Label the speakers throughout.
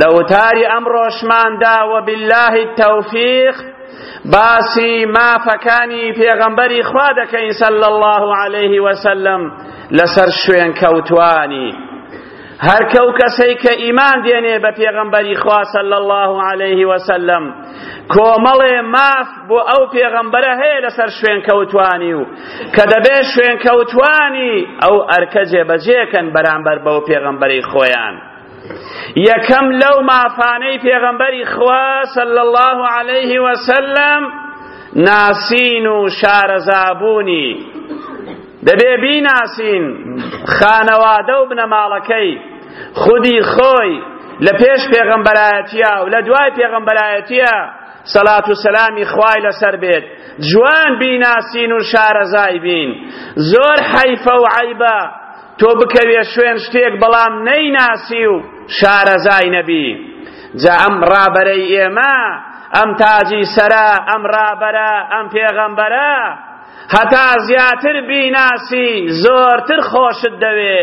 Speaker 1: لە وتاری ئەمڕۆشماندا وباللە التوفیق باسی مافەکانی پێغەمبەری خوا دەکەین صلی الله علیه وسلم لەسەر شوێن کەوتوانی هەر کەو کەسەی کە ئیمان دێنێ بە پێغەمبەری خوا صلی الله علیه وسلم کۆمەڵێ ماف بۆ ئەو پێغەمبەرە هەیە لەسەر شوێنکەوتوانی و کە دەبێ شوێنکەوتوانی ئەو ئەرکە جێبەجێکەن بەرامبەر بەو پێغەمبەری خۆیان یەکەم لەو مافانەی پێغەمبەری خوا صلی الله علیه وسلم ناسین و شارەزابوونی دەبێ بیناسین خانەوادە و بنەماڵەکەی خودی خۆی لە پێش پێغەمبەرایەتیە و لە دوای پێغەمبەرایەتیە سەلات و سەلامی خوای لەسەر بێت جوان بیناسین و شارەزای بین زۆر حەیفە و عەیبە تۆ بکەوێ شوێن شتێک بەڵام نەیناسی و شارەزای نەبی جا ئەم ڕابەرەی ئێمە ئەم تاجی سەرە ئەم ڕابەرە ئەم پێغەمبەرە هەتا زیاتر بیناسی زۆرتر خۆشت دەوێ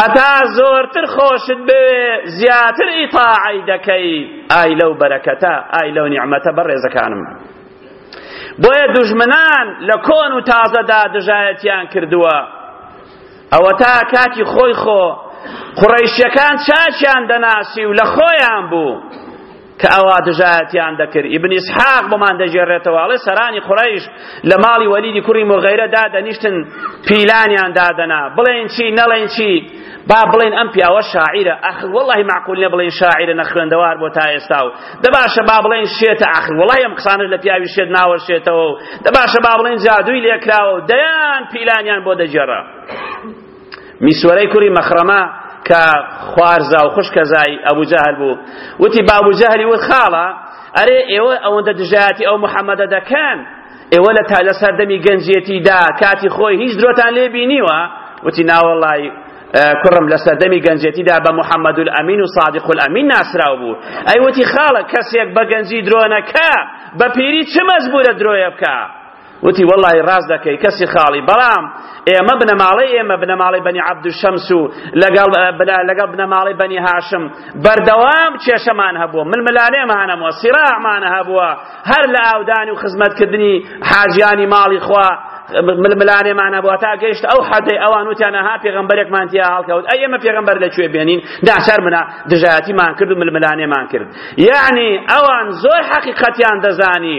Speaker 1: هەتا زۆرتر خۆشت بوێ زیاتر ئیتاعی دەکەی ئای لەو بەرەکەتە ئای لەو نیعمەتە بەڕێزەکانم بۆیە دوژمنان لە کۆن و تازەدا دژایەتیان کردووە ئەوە تا کاتی خۆی خۆ قڕیشەکان چاچیان دەناسی و لە خۆیان بوو کە ئەوا دژایەتیان دەکرد ئیبن ئیسحاق بۆمان دەگێڕێتەوە ئەڵێ سەرانی قوڕەیش لە ماڵی وەلیدی کوڕی موغەیرە دادەنیشتن پیلانیان دادەنا بڵێن چی نەڵێن چی با بڵێن ئەم پیاوە شاعیرە ئەخر وەڵی معقول نیە بڵێن شاعیرە نەخوێندەوار بۆ تا ئێستا و دەباشە با بڵێن شێتە ئەخر وەڵی ئەم قسانە لە پیاوی شێت ناوەشێتەوە و دەباشە با بڵێن جادووی لێکراوە و دەیان پیلانیان بۆ دەگێڕا میسورەی کوری مەخرەمە کە خوارزا و خوشکەزای ئەبوو جەهل بوو وتی با ئەبوو جەهلی وت خاڵە ئەرێ ئێوە ئەوەندە دژایەتی ئەو محەممەدە دەکەن ئێوە لە تا لە سەردەمی گەنجێتیدا کاتی خۆی هیچ درۆتان لێ بینیوە وتی ناوەڵی کوڕم لە سەردەمی گەنجێتیدا بە محەممەد ئەمین و صادق ئەمین ناسراو بوو ئەی وتی خاڵە کەسێک بە گەنجی درۆنەکە بە پیری چ مەزبورە درۆیە بکە وتی وەڵڵاهی ڕاست دەکەی کەسی خاڵی بەڵام ئێمە بنەماڵەی ئێمە بنەماڵەی بەنی عەبدوشەمس و لەگەڵ لەگەڵ بنەماڵەی بەنی هاشم بەردەوام کێشەمان هەبووە ململانێمان هەبووە سیراعمان هەبووە هەر لە ئاودانی و خزمەتکردنی حاجیانی ماڵی خوا ململانێمان هەبووە تا گەیشت ئەو حەدەی ئەوان وتیان ها پێغەمبەرێکمان تیا هەڵکەوت ئەی ئێمە پێغەمبەر لەکوێ بێنین ناچار بنا دژایەتیمان کرد و ململانێمان کرد یعنی ئەوان زۆر حەقیقەتیان دەزانی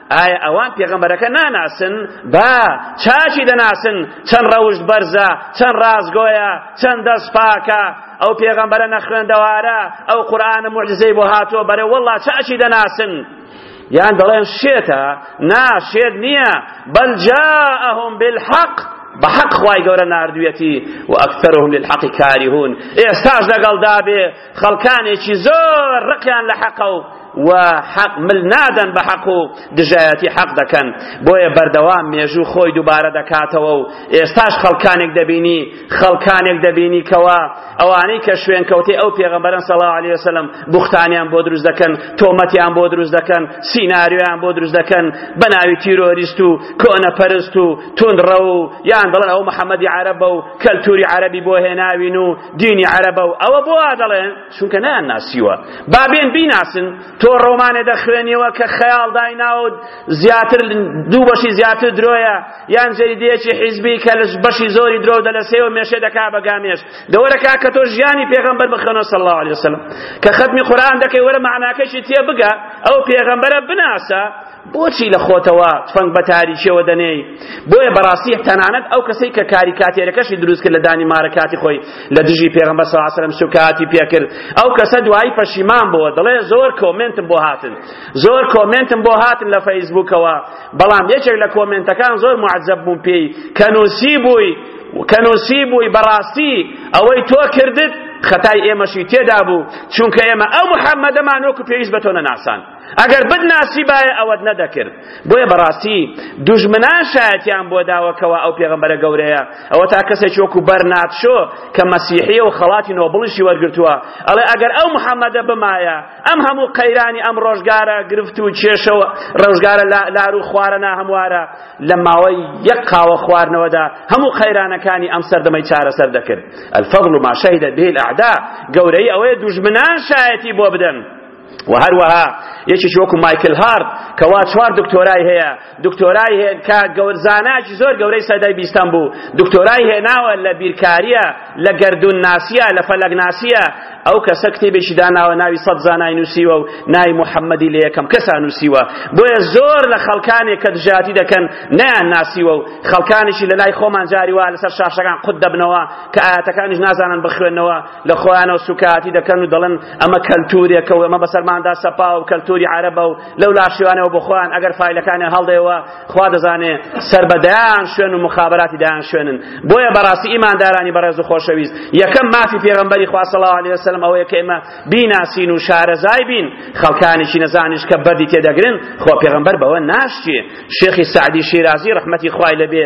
Speaker 1: ئایا ئەوان پێغەمبەرەکە ناناسن؟ با، چاکی دەناسن، چەند ڕەوشت بەرزە، چەند ڕاستگۆیە، چەند دەست پاکە، ئەو پێغەمبەرە نەخوێندەوارە، ئەو قورئانە موعجیزەی بۆ هاتووە، بەرێ وەڵڵا چاکی دەناسن. یان دەڵێن شێتە، نا شێت نییە، بەل جاءهم بالحق، بە حەق خوای گەورە ناردویەتی، وەئەکثرهم للحق کارهون، ئێستاش لەگەڵ دابێ، خەڵکانێکی زۆر ڕقیان لە حەقە و و حەق مل نادەن بە حەق و دژایەتی حەق دەکەن بۆیە بەردەوام مێژوو خۆی دووبارە دەکاتەوە و ئێستاش خەڵکانێک دەبینی خەڵکانێک دەبینی کەوا ئەوانەی کە شوێن کەوتەی ئەو پێغەمبەرن صلی الله علیه وسلم بوختانیان بۆ دروست دەکەن تۆمەتیان بۆ دروست دەکەن سیناریۆیان بۆ دروست دەکەن بە ناوی تیرۆریست و کۆنەپەرست و توندڕەو و یان دەڵێن ئەو محەممەدی عەرەبە و کەلتوری عەرەبی بۆ هێناوین و دینی عەرەبە و ئەوە بۆ وا دەڵێن چونکە نەیان ناسیوە با بێن بیناسن تۆ ڕۆمانێ دەخوێنیەوە کە خەیاڵ دایناوە زیاتر دوو بەشی زیاتر درۆیە یان جەریدەیەکی حیزبی کە لە بەشی زۆری درۆ دەلەسێ و مێشێ دەکا بە گامێش دەوەرە کا کە تۆ ژیانی پێغەمبەر بخوێنەوە صلی الله علیه وسلم کە ختمی قورئان دەکەی وەرە معناکەشی تێ بگە ئەو پێغەمبەرە بناسە بۆچی لە خۆتەوە تفەنگ بە تاریکیەوە دەنێی بۆیە بەڕاستی تەنانەت ئەو کەسەی کە کاریکاتێرەکەشی دروست کرد لە دانی مارە کاتی خۆی لە دژی پێغەمبەر صلی الله علیه و سوکاتی پێکرد ئەو کەسە دوایی پەشیمان بووە دەڵێ زۆر کۆمنتم بۆ هاتن زۆر کۆمنتم بۆ هاتن لە فەیسبوکەوە بەڵام یەکێک لە کۆمنتەکان زۆر معجب بووم پێی کە نووسی بووی کە نووسی بووی بەڕاستی ئەوەی تۆ کردت خەتای ئێمەشی تێدا بوو چونکە ئێمە ئەو محەممەدەمان وەکو پێویست بە تۆ نەناسان ئەگەر بتناسیبایە ئەوەت نەدەکرد بۆیە بەڕاستی دوژمنان شایەتیان بۆ داوە کەوا ئەو پێغەمبەرە گەورەیە ئەوە تا کەسێکی وەکو بەرنارد شۆ کە مەسیحیە و خەڵاتی نۆبڵیشی وەرگرتووە ئەڵێ ئەگەر ئەو محەممەدە بمایە ئەم هەموو قەیرانی ئەم ڕۆژگارە گرفت و کێشە و ڕۆژگارە لار و خوارە ناهەموارە لە ماوەی یەک قاوە خواردنەوەدا هەموو قەیرانەکانی ئەم سەردەمەی چارەسەر دەکرد الفضل ما شهدت به الاعداء گەورەی ئەوەیە دوژمنان شایەتی بۆ بدەن و هەروەها یەکێکی وەکو مایکل هارد کەوا چوار دکتۆرای هەیە دکتۆرای هێن کە گەورزاناکی زۆر گەورەی سەدەی بیستەم بوو دکتۆرای هێناوە لە بیرکاریە لە گەردون ناسیە لە فەلەک ناسیە ئەو کەسە کتێبێکی داناوە ناوی سەد زانای نووسیوە و ناوی محەممەدی لە یەکەم کەسا نووسیوە بۆیە زۆر لە خەڵکانێک کە دژاتی دەکەن نیان ناسیوە و خەڵکانیشی لە لای خۆمان جاری وا لەسەر شاشەکان قوت دەبنەوە کە ئاەتەکانیش نازانن بخوێنەوە لە خۆیانەوە سوکایەتی دەکەن و دەڵێن ئەمە کەلتورێکە و ئەمە بەسەرماندا سەپاوە و کەلتوری عەرەبە و لەو لاشیوانەوە بۆ خۆیان ئەگەر فایلەکانیان هەڵدەیەوە خوا دەزانێ سەر بە دەیان شوێن و مخابراتی دەیان شوێنن بۆیە بەڕاستی ئیماندارانی بەڕێز و خۆشەویست یەکەم مافی پێغەمبەری خوا صلی الله علیه وسلم ئەوەیە کە ئێمە بیناسین و شارەزای بین خەڵکانێکی نەزانیش کە بەردی تێدەگرن خۆ پێغەمبەر بەوە ناشتێ شێخی سەعدی شیرازی ڕەحمەتی خوای لەبێ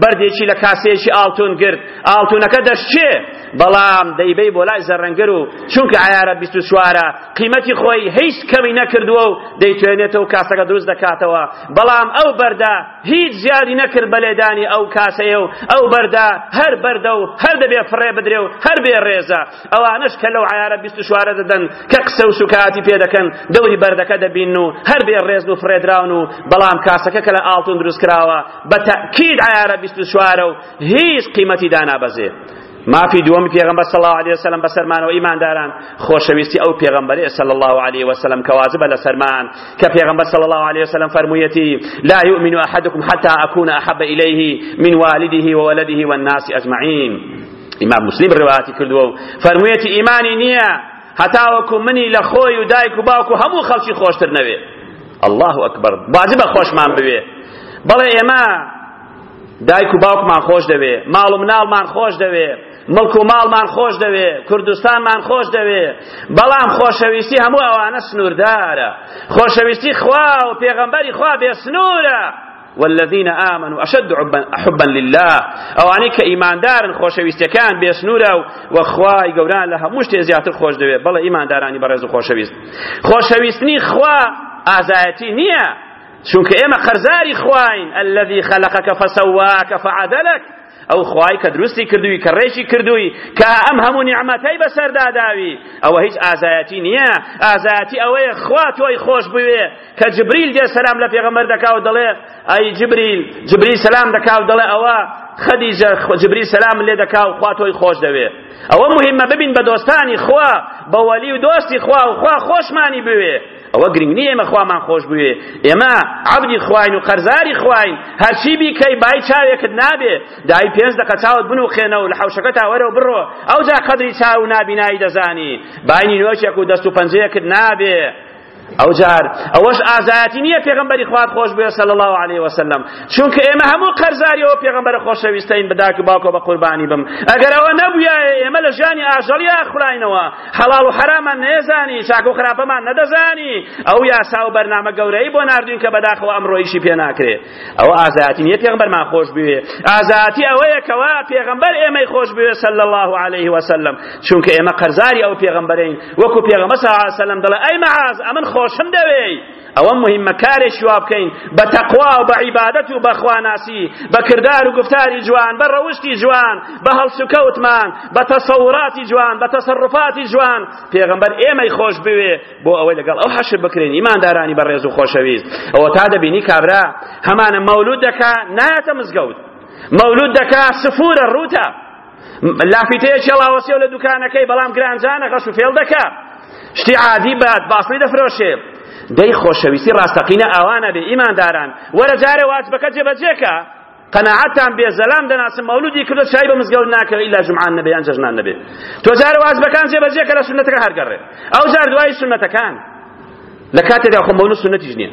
Speaker 1: بەردێکی لە کاسەیەکی ئاڵتون گرت، ئاڵتونەکە دەشکێ، بەڵام دەیبەی بۆ لای زەڕەنگر و چونکە عەیارە بیست و چوارە، قیمەتی خۆی هیچ کەمی نەکردووە و دەیتوێنێتەوە کاسەکە دروست دەکاتەوە، بەڵام ئەو بەردە هیچ زیادی نەکرد بە لێدانی ئەو کاسەیە و ئەو بەردە هەر بەردە و هەر دەبێ فڕێ بدرێ و هەر بێ ڕێزە. ئەوانەش کە لەو عەیارە بیست و چوارە دەدەن کە قسە و شوکاتی پێ دەکەن دەوری بەردەکە دەبین و هەر بێ ڕێزن و فڕێدراون و بەڵام کاسەکە کە لە ئاڵتون دروست کراوە بە تەئکید عەیارە بیست و چوارە و هیچ قیمەتی دانابەزێ مافی دووەمی پێغەمبەر صلی الله علیه وسلم بەسەرمانەوە ئیمانداران خۆشەویستی ئەو پێغەمبەرێ صلی الله علیه وسلم کە واجبە لەسەرمان کە پێغەمبەر صلی الله علیه وسلم فەرموویەتی لا یؤمن احدکم حتی اکون احب الیه من والده وولده والناس اجمعین ئیمام مسلم ڕواتی کردووە و فەرموویەتی ئیمانی نییە هەتاوەکو منی لە خۆی و دایک و باوک و هەموو خەڵکی خۆشتر نەوێ الله ئەکبەر واجبە خۆشمان بوێ بەڵێ ئێمە دایک و باوکمان خۆش دەوێ ماڵ و مناڵمان خۆش دەوێ مڵک و ماڵمان خۆش دەوێ کوردستانمان خۆش دەوێ بەڵام خۆشەویستی هەموو ئەوانە سنووردارە خۆشەویستی خوا و پێغەمبەری خوا بێ سنوورە والذین آمنوا اشد حبا لله ئەوانەی کە ئیماندارن خۆشەویستەکان بێسنوورە و وەخوای گەوران لە هەموو شتێ زیاتر خۆش دەوێت بەڵێ ئیماندارانی بەڕێز و خۆشەویست خۆشەویستنی خوا ئازایەتی نییە چونکە ئێمە قەرزاری خواین الذي خلقك فسواك فعدلك ئەو خوای کە دروستی کردووی کە ڕێکی کردووی کە ئەم هەموو نیعمەتەی بەسەردا داوی ئەوە هیچ ئازایەتی نییە ئازایەتی ئەوەیە خوا تۆی خۆش بوێ کە جبریل دێ سەلام لە پێغەمبەر دەکا و دەڵێ ئەی جبریل جبریل سەلام دەکا و دەڵێ ئەوە خەدیجە جبریل سەلام لێ دەکا و خوا تۆی خۆش دەوێ ئەوە مهمە ببین بە دۆستانی خوا بە وەلی و دۆستی خوا و خوا خۆشمانی بوێ ئەوە گرنگ نییە ئێمە خوامان خۆش بوێ ئێمە عەبدی خواین و قەرزاری خواین هەرچی بیکەی بای چاوێکت نابێ دای پێنج دەقە چاوت بنووقێنە و لە حەوشەکە تاوەرە و بڕۆ ئەوجا قەدری چاو و نابینایی دەزانی باینی نوێچێک و دەست و پەنجەیەکت نابێ ئەو جار ئەوەش ئازایەتی نییە پێغمبەری خوات خۆش بێ سەل الله عليه وسلم چونکە ئێمە هەموو قەرزاریەوە پێغمبەر خۆشەویستین بداک باکۆ بە قوربانی بم ئەگەر ئەوە نەبووایە ئێمە لە ژانی ئاژەڵیا خولاینەوە حەڵاڵ و حەرامان نەیەزانی، چاک و خراپەمان نەدەزانی، ئەو یاسا و بەرنامە گەورەیەی بۆ ناردووین کە بەداخەوە ئەمڕۆ ئیشی پێ ناکرێ. ئەوە ئازایەتی نییە پێغەمبەرمان خۆش بوێ، ئازایەتی ئەوەیە کەوا پێغەمبەر ئێمەی خۆش بوێ صلی اللە علیه وسلم، چونکە ئێمە قەرزاری ئەو پێغەمبەرەین، وەکو پێغەمبەر صلی اللە علیه وسلم دەڵێ ئەی معاذ ئەمن خۆشم دەوێی؟ ئەوە موهیمە کارێکی وا بکەین بە تەقوا و بە عیبادەت و بە خواناسی بە کردار و گفتاری جوان بە ڕەوشتی جوان بە هەڵسوکەوتمان بە تەسەوراتی جوان بە تەسەڕفاتی جوان پێغەمبەر ئێمەی خۆش بوێ بۆ ئەوەی لەگەڵ ئەو حەشر بکرێن ئیماندارانی بە ڕێز و خۆشەویست ئەوە تا دەبینی کابرا هەمانە مەولود دەکا نایەتە مزگەوت مەولود دەکا سفورە ڕووتە لافیتەیەکی هەڵاوەسێو لە دوکانەکەی بەڵام گرانجانە غەش و فێڵ دەکا شتی عادی بات باسڵی دەفرۆشێ دەی خۆشەویستی ڕاستەقینە ئاوانە بێ ئیمانداران وەرە جارێ واجبەکە جێبەجێکە قەناعەتان بێ زەلام دەناسم مەولودی کردو چای بە مزگەوت ناکەوێ ئیلا جمعان نەبێ یان جەژنان نەبێ تۆ جارێ واجبەکان جێبەجێکە لە سونەتەکە هەرگەڕێ ئەو جار دوای سونەتەکان لە کاتێکدا خۆ مەولود سونەتیش نییە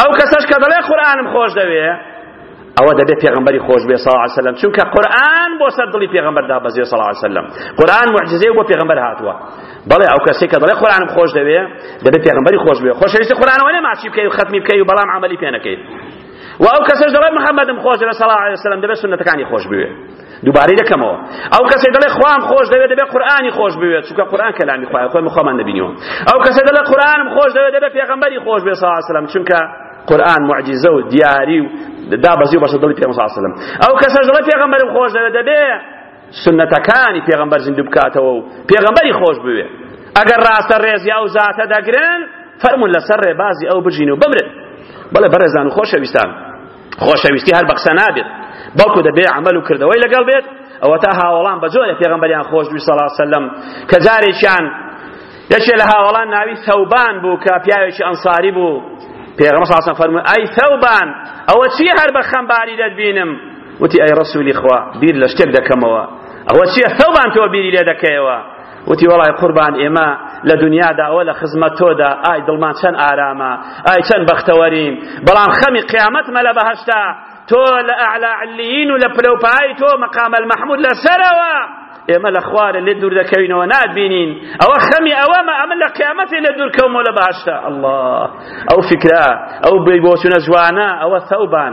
Speaker 1: ئەو کەسەش کە دەڵێ قورئانم خۆش دەوێ ئەوە دەبێت پێغمبەری خۆش بێ صلی الله علیه وسلم چونکە قورئان بۆ سەر دڵی پێغمبەر دابەزێ صلی الله علیه وسلم قورئان معجزەیە بۆ پێغمبەر هاتووە بەڵێ ئەو کەسێک کە دەڵێ قورئانم خۆش دەوێ دەبێت پێغمبەری خۆش بێ خۆشەویستی قورئانەوە نێ ماچی بکەی و ختمی بکەی و بەڵام عملی پێ نەکەی و ئەو کەسەش دەڵێ محمدم خۆش دەوێ صلی الله علیه وسلم دەبێت سنتەکانی خۆش بوێ دووبارەی دەکەمەوە ئەو کەسەی دەڵێ خوام خۆش دەوێت دەبێت قورئانی خۆش بوێت چونکە قورئان کەلامی خوایە خۆی مخۆمان نبینیەوە ئەو کەسە دەڵێ قورئانم خۆش دەوێت دەبێت پێغەمبەری خۆش بێ صلی وسلم چونکە قورئان معجزە و دیاری و دابەزی و بەسە دڵی پێغەمبەر صلی وسلم ئەو کەسە دەڵێ پێغەمبەرم خۆش دەوێت دەبێت سنەتەکانی پێغەمبەر زیندوو بکاتەوە و پێغەمبەری خۆش بوێت ئەگەر ڕاستە ڕێزی ئەو زاتە دەگرن فەرمون لەسەر ڕێبازی ئەو بژین و بمرن بەڵێ بەڕێزان و خۆشەویستان خۆشەویستی هەر بە قسە نابێت بەڵکو دەبێ عمل و کردەوەی لەگەڵ بێت ئەوەتا هاوەڵان بە جۆرە پێغەمبەریان خۆش دووی سەڵا سەلەم کە جارێکیان یەکێ لە هاوەڵان ناوی ثەوبان بوو کە پیاوێکی ئەنساری بوو پێغەمبەر صلی الله فەرمووی ئەی ثەوبان ئەوە چی هەر بە خەمباری دەتبینم وتی ئەی ڕەسوولی خوا بیر لە شتێک دەکەمەوە ئەوە چیە ثەوبان تۆ بیری لێ دەکەیەوە وتی وەڵای قوربان ئێمە لە دنیادا ئەوە لە خزمەت تۆدا ئای دڵمان چەند ئارامە ئای چەند بەختەوەرین بەڵام خەمی قیامەتمە لە بەهەشتا تۆ لە ئەعلا علیین و لە پلەوپایی تۆ مەقام المەحمود لەسەرەوە ئێمە لە خوارە لێ دوور دەکەوینەوە ناتبینین ئەوە خەمی ئەوەمە ئەمە لە قیامەتی لە دوور کەومەوە لە باشتە ئەڵڵا ئەو فیکرە ئەو بۆچوونە جوانە ئەوە ثەوبان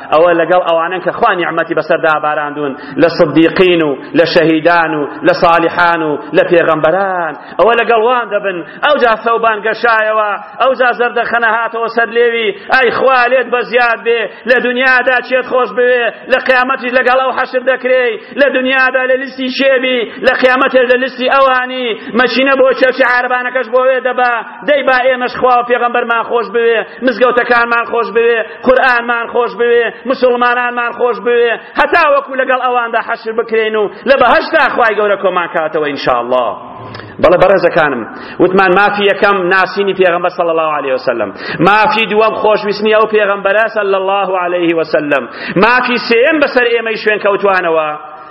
Speaker 1: ئەوە لەگەڵ ئەوانن کە خوا نیعمەتی بەسەردا باراندون لە صدیقین و لە شەهیدان و لە صالحان و لە پێغەمبەران ئەوە لەگەڵ وان دەبن ئەو جا سەوبان گەشایەوە ئەو جا زەردەخەنە هاتەوە سەر لێوی ئەی خوا لێت بە زیاد بێ لە دنیادا چێت خۆش بوێ لە قیامەتیش لەگەڵ ئەو حەشر دەکرێ لە دنیادا لە لیستی شێبی لە قیامەتێش لە لیستی ئەوانی مەچینە بۆ چێچی عاربانەکەش بۆ وێ دەبا دەی با ئێمەش خوا و پێغەمبەرمان خۆش بوێ، مزگەوتەکانمان خۆش بوێ، قورئانمان خۆش بوێ، موسڵمانانمان خۆش بوێ، هەتا وەکو لەگەڵ ئەواندا حەشر بکرێین و لە بەهەشتدا خوای گەورە کۆمان کاتەوە ان شاء الله. بەڵێ بەڕێزەکانم وتمان مافی یەکەم ناسینی پێغەمبەر صلی الله علیه وسلم مافی دووەم خۆشویستنی ئەو پێغەمبەرە صلی الله علیه وسلم مافی سێیەم بەسەر ئێمەی شوێن کەوتوانەوە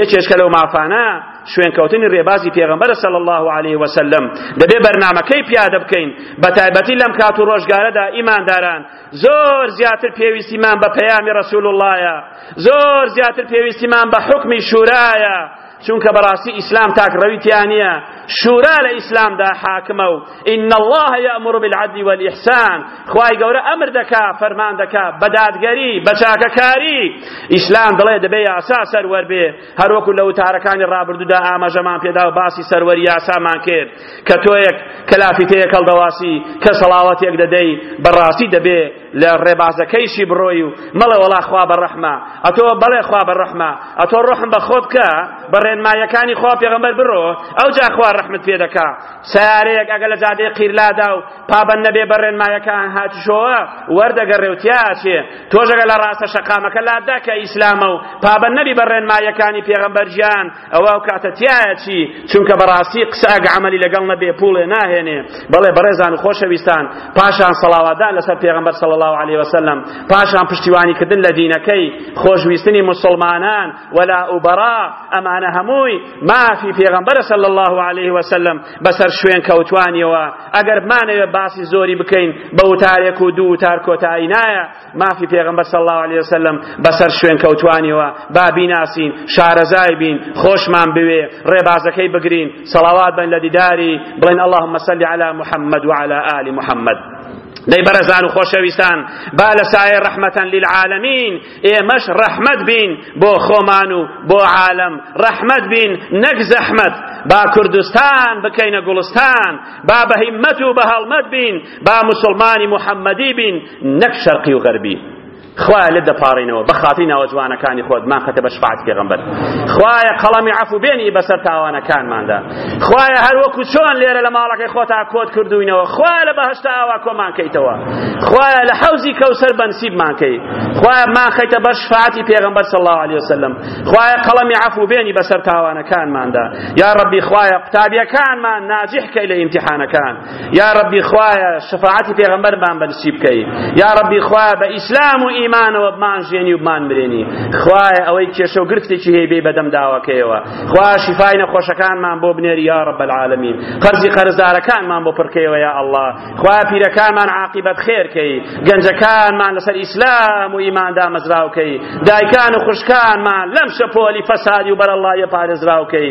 Speaker 1: یەکێش کە لەو مافانە شوێنکەوتنی رێبازی پێغەمبەرە صلی الله علیه و سلم دەبێ بەرنامەکەی پیادە بکەین بە تایبەتی لەم کات و ڕۆژگارەدا ئیمانداران زۆر زیاتر پێویستیمان بە پەیامی رسول اللهە زۆر زیاتر پێویستیمان بە حکمی شورایە چونکە بەڕاستی ئیسلام تاکڕەوی تیا نییە شورا لە ئیسلامدا حاکمە و ان الله یامر بالعدل والاحسان خوای گەورە ئەمر دەکا فەرمان دەکا بە دادگەری بە چاکەکاری ئیسلام دەڵێ دەبێ یاسا سەروەر بێ هەروەکو لە وتارەکانی ڕابردوودا ئاماژەمان پێدا و باسی سەروەری یاسامان کرد کە تۆیەک کە لافیتەیەک هەڵدەواسی کە سەڵاوەتێک دەدەی بەڕاستی دەبێ لە ڕێبازەکەیشی بڕۆی و مەڵێ وەڵا خوا بە ڕەحمە ئەتۆ بەڵێ خوا بە ڕەحمە ئەتۆ ڕەحم بە خۆت بکە بە ڕێنمایەکانی خوا پێغەمبەر بڕۆ ئەوجا خوا ڕەحمت پێ دەکا سەیارەیەک ئەگەر لە جادەی قیرلادا و پابەند نەبێ بە ڕێنمایەکان هاتوشۆوە وەردەگەڕێ و تیا ئەچێ تۆش ئەگەر لە ڕاستە شەقامەکە لاتدا کە ئیسلامە و پابەند نەبی بە ڕێنمایەکانی پێغەمبەر گیان ئەوە ئەو کاتە تیا ئەچی چونکە بەڕاستی قسە ئەگە عەمەلی لەگەڵ نەبێ پووڵێ ناهێنێ بەڵێ بەڕێزان و خۆشەویستان پاشان سەڵاواتدان لەسەر پێغەمبەر صلی الله علیه وسلم پاشان پشتیوانی کردن لە دینەکەی خۆشویستنی موسڵمانان ولا و بەڕا ئەمانە هەمووی مافی پێغەمبەرە صلی الله علیه وسلم بەسەر شوێن کەوتوانیەوە ئەگەر بمانەوێ باسی زۆری بکەین بە وتارێک و دوو وتار کۆتایی نایە مافی پێغەمبەر صلی الله علیه وسلم بەسەر شوێن کەوتوانیەوە با بیناسین شارەزای بین خۆشمان بوێ ڕێبازەکەی بگرین صلوات بن لە دیداری بڵێن اللهم صل علی محمد وعلى آل محمد دەی بەرەزان و خۆشەویستان با لە سایە ڕەحمەتەن للعالمین ئێمەش ڕەحمەت بین بۆ خۆمان و بۆ عالەم ڕەحمەت بین نەک زەحمەت با کوردستان بکەینە گوڵستان با بە هیمەت و بە هەڵمەت بین با مسلمانی محەممەدی بین نەک شەرقی و غەربی خوایە لێت دەپاڕینەوە بە خاتری ناوە جوانەکانی خۆت ماخەتە بە شفاعەتی پێغەمبەر خوایە قەڵەمی عەفو بێنی بەسەر تاوانەکانماندا خوایە هەر وەکو چۆن لێرە لە ماڵەکەی خۆتا کۆت کردوینەوە خوایە لە بەهشتا ئاوا کۆمان کەیتەوە خوایە لە حەوزی کەوسەر بەنسیبمان کەی خوایە مان خەیتە بەر شفاعەتی پێغەمبەر صلی الله علیه وسلم خوایە قەڵەمی عەفو بێنی بەسەر تاوانەکانماندا یا ربی خوایە قوتابیەکانمان ناجح کەی لە ئیمتیحانەکان یا ربی خوایە شەفاعەتی پێغەمبەرمان بە نسیب بکەی یا ربی خوایە بە ئیسلام و ئیمانەوە بمان ژێنی و بمان مرێنی خوایە ئەوەی کێشە و گرفتێکی هەیە بێ بەدەم داواکەیەوە خوا شیفای نەخۆشەکانمان بۆ بنێری یا رب العالمین قەرزی قەرزدارەکانمان بۆ پڕکەیەوە یا الله خوایە پیرەکانمان عاقبەت خێرکەی گەنجەکانمان لەسەر ئیسلام و ئیمان دامەزراوکەی دایکان و خوشکانمان لەم شەپۆلی فەسادی و بەرەڵڵایە پارێزراوکەی